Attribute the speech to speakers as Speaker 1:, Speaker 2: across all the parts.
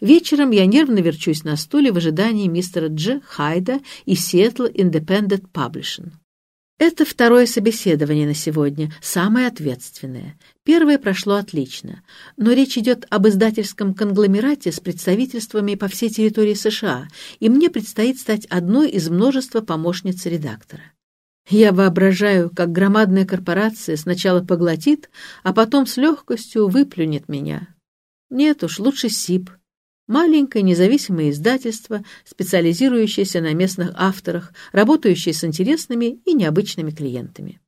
Speaker 1: Вечером я нервно верчусь на стуле в ожидании мистера Дж. Хайда и Seattle Independent Publishing. Это второе собеседование на сегодня, самое ответственное. Первое прошло отлично, но речь идет об издательском конгломерате с представительствами по всей территории США, и мне предстоит стать одной из множества помощниц редактора. Я воображаю, как громадная корпорация сначала поглотит, а потом с легкостью выплюнет меня. Нет уж, лучше СИП, Маленькое независимое издательство, специализирующееся на местных авторах, работающее с интересными и необычными клиентами.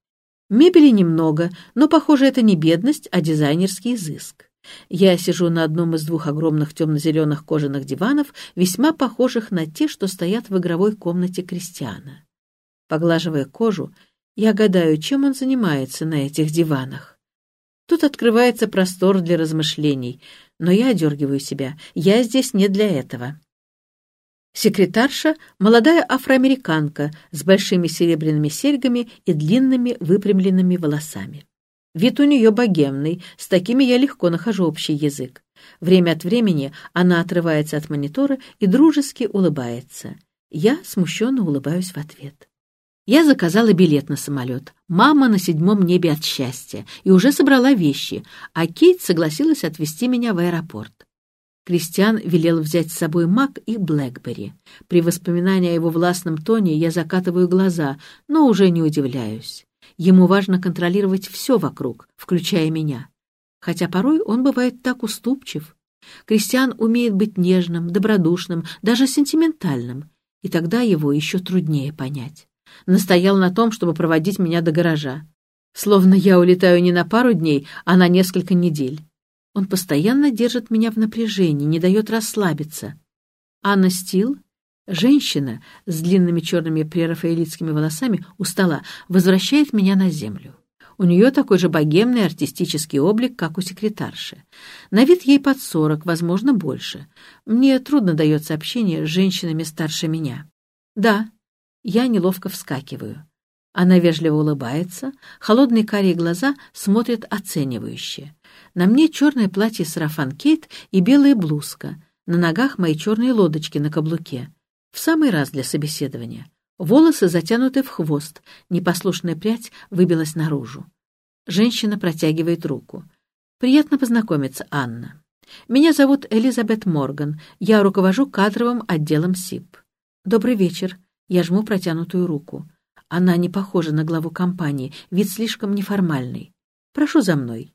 Speaker 1: Мебели немного, но, похоже, это не бедность, а дизайнерский изыск. Я сижу на одном из двух огромных темно-зеленых кожаных диванов, весьма похожих на те, что стоят в игровой комнате Кристиана. Поглаживая кожу, я гадаю, чем он занимается на этих диванах. Тут открывается простор для размышлений, но я одергиваю себя. Я здесь не для этого. Секретарша — молодая афроамериканка с большими серебряными серьгами и длинными выпрямленными волосами. Вид у нее богемный, с такими я легко нахожу общий язык. Время от времени она отрывается от монитора и дружески улыбается. Я смущенно улыбаюсь в ответ. Я заказала билет на самолет. Мама на седьмом небе от счастья и уже собрала вещи, а Кейт согласилась отвезти меня в аэропорт. Кристиан велел взять с собой Мак и Блэкбери. При воспоминании о его властном тоне я закатываю глаза, но уже не удивляюсь. Ему важно контролировать все вокруг, включая меня. Хотя порой он бывает так уступчив. Кристиан умеет быть нежным, добродушным, даже сентиментальным, и тогда его еще труднее понять настоял на том, чтобы проводить меня до гаража. Словно я улетаю не на пару дней, а на несколько недель. Он постоянно держит меня в напряжении, не дает расслабиться. Анна Стил, женщина с длинными черными прерафаэлитскими волосами, у стола, возвращает меня на землю. У нее такой же богемный артистический облик, как у секретарши. На вид ей под сорок, возможно, больше. Мне трудно дается общение с женщинами старше меня. Да, я неловко вскакиваю. Она вежливо улыбается, холодные карие глаза смотрят оценивающе. На мне черное платье сарафан Кейт и белая блузка. На ногах мои черные лодочки на каблуке. В самый раз для собеседования. Волосы затянуты в хвост, непослушная прядь выбилась наружу. Женщина протягивает руку. «Приятно познакомиться, Анна. Меня зовут Элизабет Морган. Я руковожу кадровым отделом СИП. Добрый вечер. Я жму протянутую руку. Она не похожа на главу компании, вид слишком неформальный. Прошу за мной.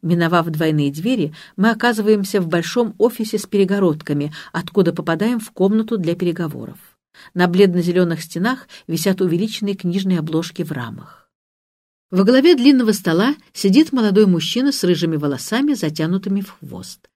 Speaker 1: Миновав двойные двери, мы оказываемся в большом офисе с перегородками, откуда попадаем в комнату для переговоров. На бледно-зеленых стенах висят увеличенные книжные обложки в рамах. Во главе длинного стола сидит молодой мужчина с рыжими волосами, затянутыми в хвост.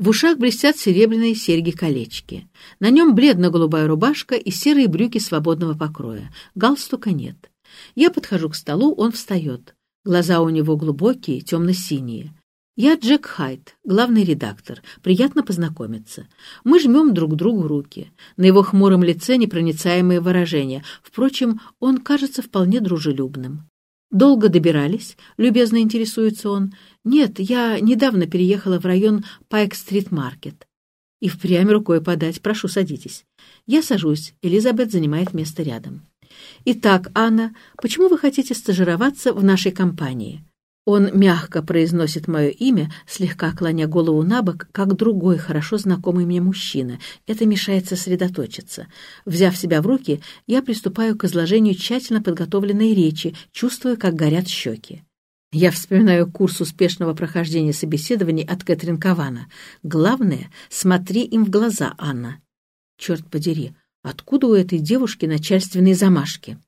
Speaker 1: В ушах блестят серебряные серьги-колечки. На нем бледно-голубая рубашка и серые брюки свободного покроя. Галстука нет. Я подхожу к столу, он встает. Глаза у него глубокие, темно-синие. Я Джек Хайт, главный редактор. Приятно познакомиться. Мы жмем друг другу руки. На его хмуром лице непроницаемые выражения. Впрочем, он кажется вполне дружелюбным. «Долго добирались?» — любезно интересуется он. «Нет, я недавно переехала в район Пайк-стрит-маркет». И впрямь рукой подать. Прошу, садитесь. Я сажусь. Элизабет занимает место рядом. «Итак, Анна, почему вы хотите стажироваться в нашей компании?» Он мягко произносит мое имя, слегка клоня голову на бок, как другой хорошо знакомый мне мужчина. Это мешает сосредоточиться. Взяв себя в руки, я приступаю к изложению тщательно подготовленной речи, чувствуя, как горят щеки. Я вспоминаю курс успешного прохождения собеседований от Кэтрин Кавана. Главное — смотри им в глаза, Анна. Черт подери, откуда у этой девушки начальственные замашки?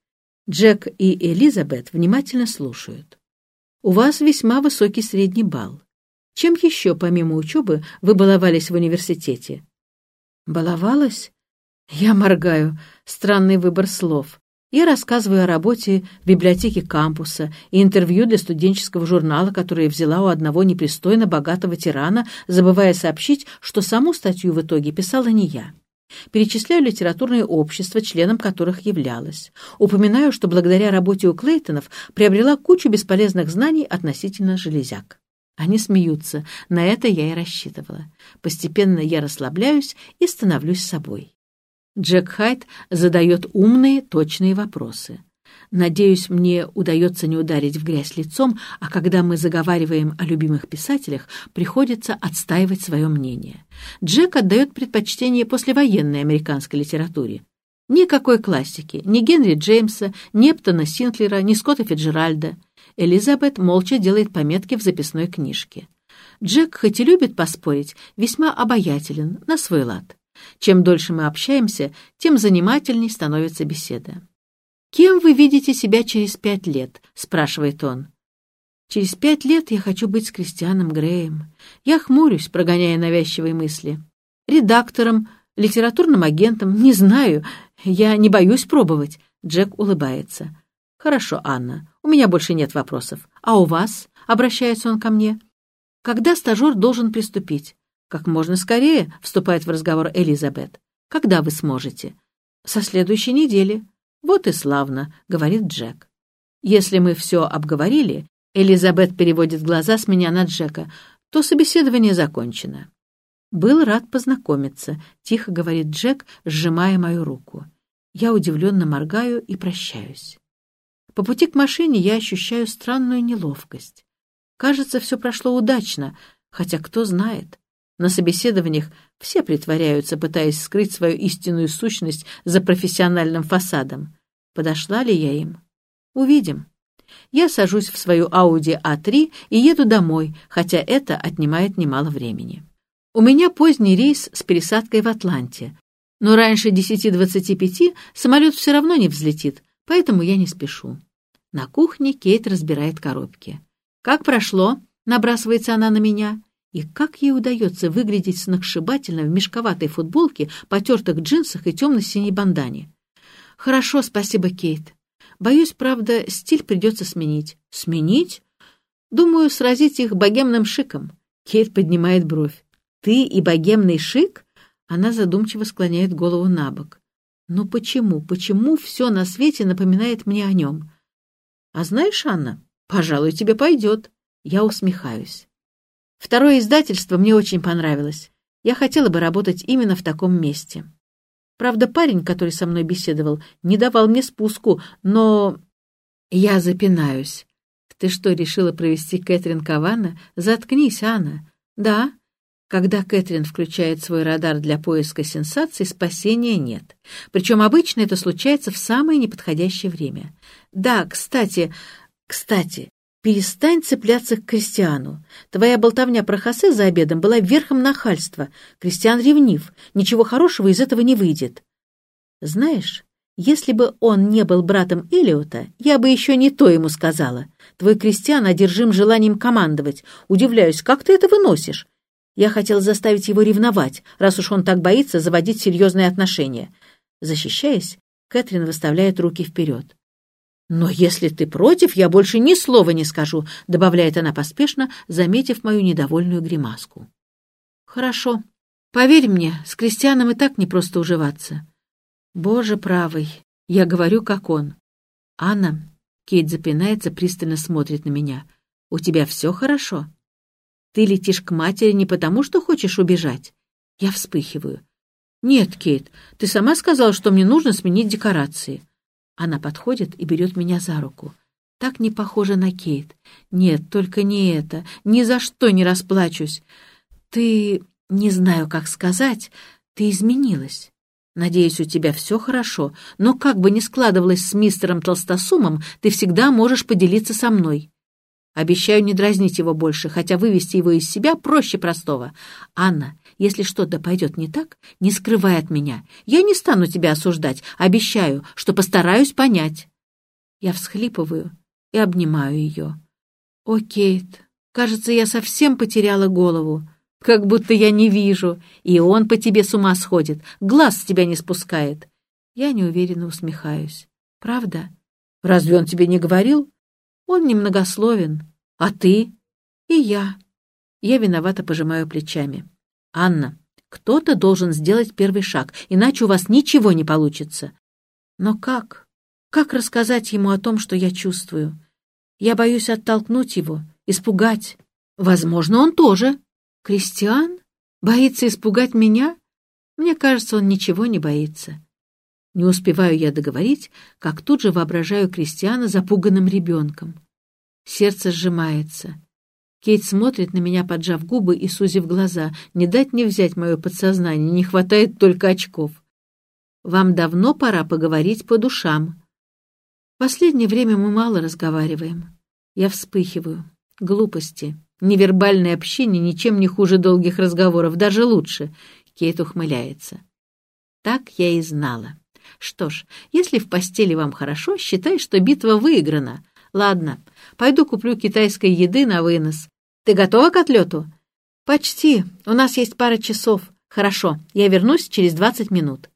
Speaker 1: Джек и Элизабет внимательно слушают. У вас весьма высокий средний балл. Чем еще, помимо учебы, вы баловались в университете? Баловалась? Я моргаю. Странный выбор слов. Я рассказываю о работе в библиотеке кампуса и интервью для студенческого журнала, которое взяла у одного непристойно богатого тирана, забывая сообщить, что саму статью в итоге писала не я. Перечисляю литературные общества, членом которых являлась. Упоминаю, что благодаря работе у Клейтонов приобрела кучу бесполезных знаний относительно железяк. Они смеются. На это я и рассчитывала. Постепенно я расслабляюсь и становлюсь собой. Джек Хайт задает умные, точные вопросы. Надеюсь, мне удается не ударить в грязь лицом, а когда мы заговариваем о любимых писателях, приходится отстаивать свое мнение. Джек отдает предпочтение послевоенной американской литературе. Никакой классики, ни Генри Джеймса, ни Эптона Синклера, ни Скотта Фиджеральда. Элизабет молча делает пометки в записной книжке. Джек, хоть и любит поспорить, весьма обаятелен, на свой лад. Чем дольше мы общаемся, тем занимательней становится беседа. «Кем вы видите себя через пять лет?» — спрашивает он. «Через пять лет я хочу быть с Кристианом Греем. Я хмурюсь, прогоняя навязчивые мысли. Редактором, литературным агентом, не знаю. Я не боюсь пробовать». Джек улыбается. «Хорошо, Анна, у меня больше нет вопросов. А у вас?» — обращается он ко мне. «Когда стажер должен приступить?» «Как можно скорее», — вступает в разговор Элизабет. «Когда вы сможете?» «Со следующей недели». «Вот и славно», — говорит Джек. «Если мы все обговорили», — Элизабет переводит глаза с меня на Джека, «то собеседование закончено». «Был рад познакомиться», — тихо говорит Джек, сжимая мою руку. Я удивленно моргаю и прощаюсь. По пути к машине я ощущаю странную неловкость. Кажется, все прошло удачно, хотя кто знает. На собеседованиях все притворяются, пытаясь скрыть свою истинную сущность за профессиональным фасадом. Подошла ли я им? Увидим. Я сажусь в свою Audi A3 и еду домой, хотя это отнимает немало времени. У меня поздний рейс с пересадкой в Атланте, но раньше 10.25 самолет все равно не взлетит, поэтому я не спешу. На кухне Кейт разбирает коробки. «Как прошло?» — набрасывается она на меня. И как ей удается выглядеть сногсшибательно в мешковатой футболке, потертых джинсах и темно-синей бандане? Хорошо, спасибо, Кейт. Боюсь, правда, стиль придется сменить. Сменить? Думаю, сразить их богемным шиком. Кейт поднимает бровь. Ты и богемный шик? Она задумчиво склоняет голову на бок. Но почему, почему все на свете напоминает мне о нем? А знаешь, Анна, пожалуй, тебе пойдет. Я усмехаюсь. Второе издательство мне очень понравилось. Я хотела бы работать именно в таком месте. Правда, парень, который со мной беседовал, не давал мне спуску, но... Я запинаюсь. Ты что, решила провести Кэтрин Кавана? Заткнись, Анна. Да. Когда Кэтрин включает свой радар для поиска сенсаций, спасения нет. Причем обычно это случается в самое неподходящее время. Да, кстати, кстати, Перестань цепляться к Кристиану. Твоя болтовня про Хосе за обедом была верхом нахальства. Кристиан ревнив. Ничего хорошего из этого не выйдет. Знаешь, если бы он не был братом Элиота, я бы еще не то ему сказала. Твой Кристиан одержим желанием командовать. Удивляюсь, как ты это выносишь? Я хотел заставить его ревновать, раз уж он так боится заводить серьезные отношения. Защищаясь, Кэтрин выставляет руки вперед. «Но если ты против, я больше ни слова не скажу», — добавляет она поспешно, заметив мою недовольную гримаску. «Хорошо. Поверь мне, с крестьяном и так непросто уживаться». «Боже правый, я говорю, как он». «Анна», — Кейт запинается, пристально смотрит на меня, — «у тебя все хорошо?» «Ты летишь к матери не потому, что хочешь убежать?» Я вспыхиваю. «Нет, Кейт, ты сама сказала, что мне нужно сменить декорации». Она подходит и берет меня за руку. Так не похоже на Кейт. Нет, только не это. Ни за что не расплачусь. Ты... не знаю, как сказать. Ты изменилась. Надеюсь, у тебя все хорошо, но как бы ни складывалось с мистером Толстосумом, ты всегда можешь поделиться со мной. Обещаю не дразнить его больше, хотя вывести его из себя проще простого. Анна, если что-то пойдет не так, не скрывай от меня. Я не стану тебя осуждать. Обещаю, что постараюсь понять. Я всхлипываю и обнимаю ее. О, Кейт, кажется, я совсем потеряла голову. Как будто я не вижу. И он по тебе с ума сходит. Глаз с тебя не спускает. Я неуверенно усмехаюсь. Правда? Разве он тебе не говорил? Он немногословен. А ты? И я. Я виновато пожимаю плечами. Анна, кто-то должен сделать первый шаг, иначе у вас ничего не получится. Но как? Как рассказать ему о том, что я чувствую? Я боюсь оттолкнуть его, испугать. Возможно, он тоже. Кристиан? Боится испугать меня? Мне кажется, он ничего не боится. Не успеваю я договорить, как тут же воображаю Кристиана запуганным ребенком. Сердце сжимается. Кейт смотрит на меня, поджав губы и сузив глаза. Не дать не взять мое подсознание, не хватает только очков. Вам давно пора поговорить по душам. В последнее время мы мало разговариваем. Я вспыхиваю. Глупости. Невербальное общение ничем не хуже долгих разговоров, даже лучше. Кейт ухмыляется. Так я и знала. Что ж, если в постели вам хорошо, считай, что битва выиграна. Ладно, пойду куплю китайской еды на вынос. Ты готова к отлету? Почти. У нас есть пара часов. Хорошо, я вернусь через двадцать минут.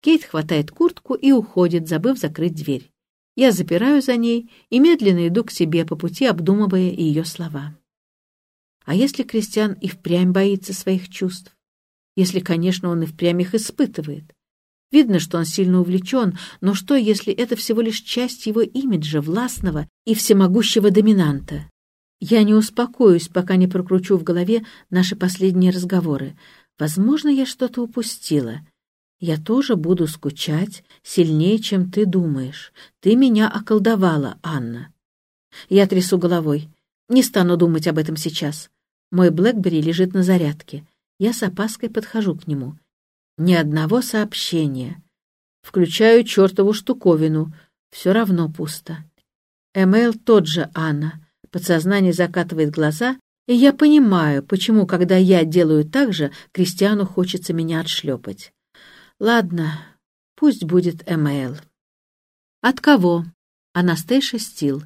Speaker 1: Кейт хватает куртку и уходит, забыв закрыть дверь. Я запираю за ней и медленно иду к себе по пути, обдумывая ее слова. А если Кристиан и впрямь боится своих чувств? Если, конечно, он и впрямь их испытывает. Видно, что он сильно увлечен, но что, если это всего лишь часть его имиджа, властного и всемогущего доминанта? Я не успокоюсь, пока не прокручу в голове наши последние разговоры. Возможно, я что-то упустила. Я тоже буду скучать сильнее, чем ты думаешь. Ты меня околдовала, Анна. Я трясу головой. Не стану думать об этом сейчас. Мой Блэкбери лежит на зарядке. Я с опаской подхожу к нему. Ни одного сообщения. Включаю чертову штуковину. Все равно пусто. Эмейл тот же, Анна. Подсознание закатывает глаза, и я понимаю, почему, когда я делаю так же, Кристиану хочется меня отшлепать. Ладно, пусть будет Эмейл. От кого? Анастейша Стил.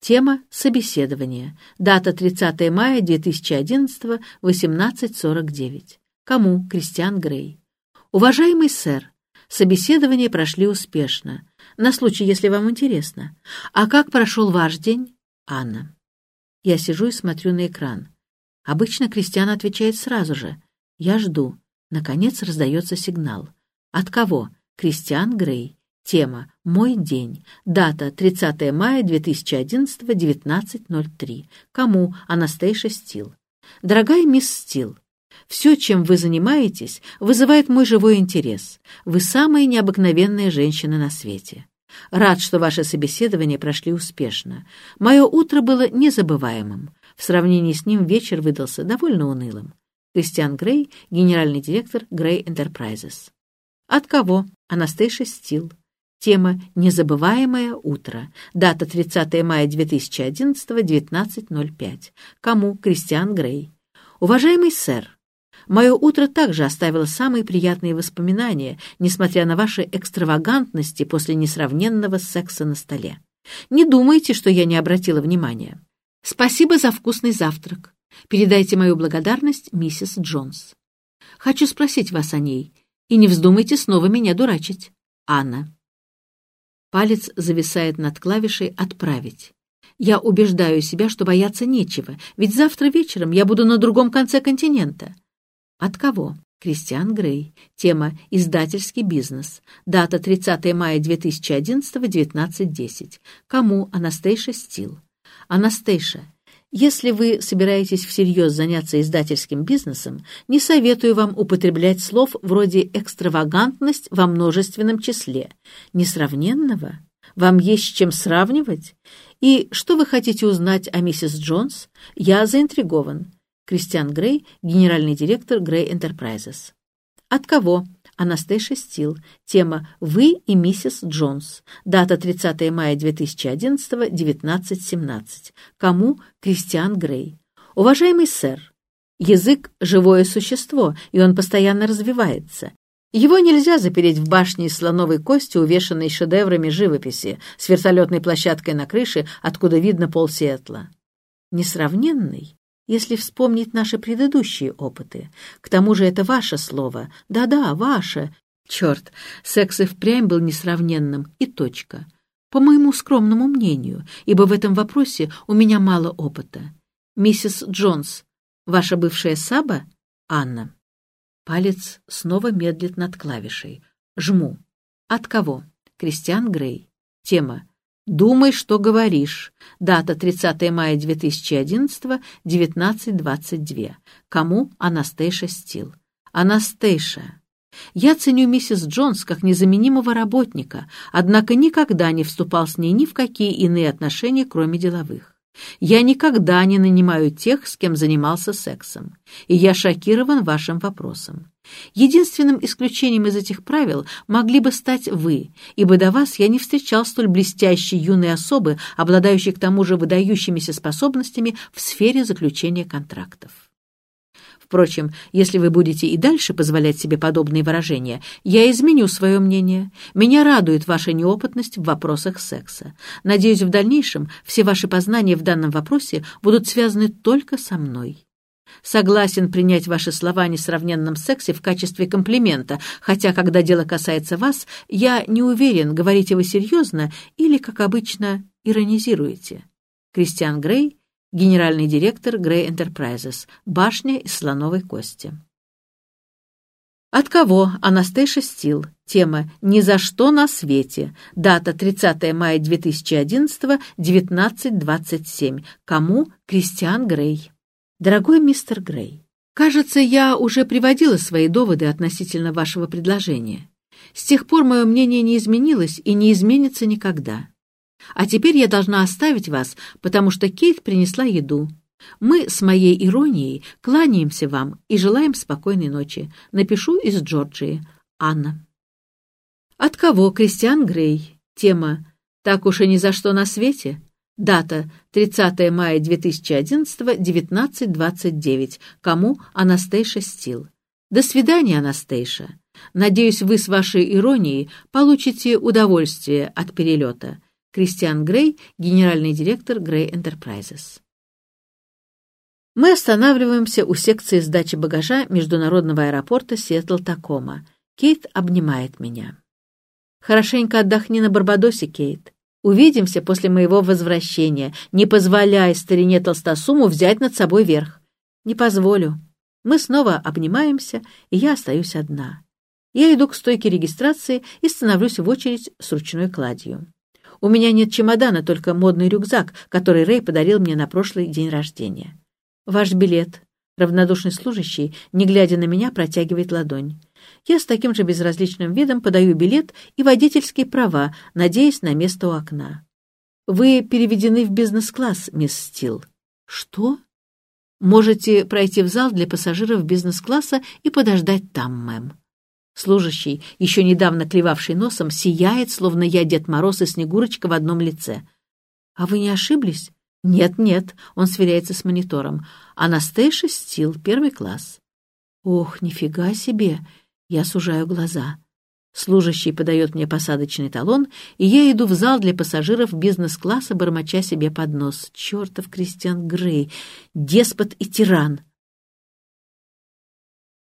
Speaker 1: Тема «Собеседование». Дата 30 мая 2011, 18.49. Кому? Кристиан Грей. Уважаемый сэр, собеседования прошли успешно. На случай, если вам интересно. А как прошел ваш день? Анна. Я сижу и смотрю на экран. Обычно Кристиан отвечает сразу же. Я жду. Наконец раздается сигнал. От кого? Кристиан Грей. Тема «Мой день». Дата 30 мая 2011, 19.03. Кому? Анастейша Стил. Дорогая мисс Стил, все, чем вы занимаетесь, вызывает мой живой интерес. Вы самая необыкновенная женщина на свете. Рад, что ваши собеседования прошли успешно. Мое утро было незабываемым. В сравнении с ним вечер выдался довольно унылым. Кристиан Грей, генеральный директор Грей Enterprises. От кого? Анастейша Стил. Тема «Незабываемое утро». Дата 30 мая 2011, 19.05. Кому? Кристиан Грей. Уважаемый сэр, Мое утро также оставило самые приятные воспоминания, несмотря на ваши экстравагантности после несравненного секса на столе. Не думайте, что я не обратила внимания. Спасибо за вкусный завтрак. Передайте мою благодарность миссис Джонс. Хочу спросить вас о ней, и не вздумайте снова меня дурачить. Анна. Палец зависает над клавишей «Отправить». Я убеждаю себя, что бояться нечего, ведь завтра вечером я буду на другом конце континента. От кого? Кристиан Грей. Тема «Издательский бизнес». Дата 30 мая 2011, 19.10. Кому? Анастейша Стил. Анастейша, если вы собираетесь всерьез заняться издательским бизнесом, не советую вам употреблять слов вроде «экстравагантность» во множественном числе. Несравненного? Вам есть с чем сравнивать? И что вы хотите узнать о миссис Джонс? Я заинтригован. Кристиан Грей, генеральный директор Грей Enterprises. От кого? Анастейша Стил. Тема «Вы и миссис Джонс». Дата 30 мая 2011, 19.17. Кому? Кристиан Грей. Уважаемый сэр, язык — живое существо, и он постоянно развивается. Его нельзя запереть в башне из слоновой кости, увешанной шедеврами живописи, с вертолетной площадкой на крыше, откуда видно пол Сиэтла. Несравненный если вспомнить наши предыдущие опыты. К тому же это ваше слово. Да-да, ваше. Черт, секс и впрямь был несравненным, и точка. По моему скромному мнению, ибо в этом вопросе у меня мало опыта. Миссис Джонс, ваша бывшая Саба? Анна. Палец снова медлит над клавишей. Жму. От кого? Кристиан Грей. Тема. Думай, что говоришь. Дата 30 мая 2011, 19.22. Кому? Анастейша Стил. Анастейша. Я ценю миссис Джонс как незаменимого работника, однако никогда не вступал с ней ни в какие иные отношения, кроме деловых. Я никогда не нанимаю тех, с кем занимался сексом, и я шокирован вашим вопросом. Единственным исключением из этих правил могли бы стать вы, ибо до вас я не встречал столь блестящей юной особы, обладающей к тому же выдающимися способностями в сфере заключения контрактов. Впрочем, если вы будете и дальше позволять себе подобные выражения, я изменю свое мнение. Меня радует ваша неопытность в вопросах секса. Надеюсь, в дальнейшем все ваши познания в данном вопросе будут связаны только со мной. Согласен принять ваши слова о несравненном сексе в качестве комплимента, хотя, когда дело касается вас, я не уверен, говорите вы серьезно или, как обычно, иронизируете. Кристиан Грей, генеральный директор Grey Enterprises, башня из слоновой кости. От кого? Анастейша Стил. Тема «Ни за что на свете». Дата 30 мая 2011, 19.27. Кому? Кристиан Грей. Дорогой мистер Грей, кажется, я уже приводила свои доводы относительно вашего предложения. С тех пор мое мнение не изменилось и не изменится никогда. А теперь я должна оставить вас, потому что Кейт принесла еду. Мы с моей иронией кланяемся вам и желаем спокойной ночи. Напишу из Джорджии. Анна. От кого Кристиан Грей? Тема «Так уж и ни за что на свете». Дата 30 мая 2011, 19.29. Кому? Анастейша Стил. До свидания, Анастейша. Надеюсь, вы с вашей иронией получите удовольствие от перелета. Кристиан Грей, генеральный директор Грей Enterprises. Мы останавливаемся у секции сдачи багажа международного аэропорта Сиэтл-Такома. Кейт обнимает меня. «Хорошенько отдохни на Барбадосе, Кейт. Увидимся после моего возвращения. Не позволяй старине Толстосуму взять над собой верх. Не позволю. Мы снова обнимаемся, и я остаюсь одна. Я иду к стойке регистрации и становлюсь в очередь с ручной кладью. У меня нет чемодана, только модный рюкзак, который Рэй подарил мне на прошлый день рождения. Ваш билет. Равнодушный служащий, не глядя на меня, протягивает ладонь. Я с таким же безразличным видом подаю билет и водительские права, надеясь на место у окна. Вы переведены в бизнес-класс, мисс Стил. Что? Можете пройти в зал для пассажиров бизнес-класса и подождать там, мэм. Служащий, еще недавно клевавший носом, сияет, словно я Дед Мороз и Снегурочка в одном лице. «А вы не ошиблись?» «Нет-нет», — он сверяется с монитором. «Анастейша Стил, первый класс». «Ох, нифига себе!» Я сужаю глаза. Служащий подает мне посадочный талон, и я иду в зал для пассажиров бизнес-класса, бормоча себе под нос. Чертов Кристиан Грей, деспот и тиран!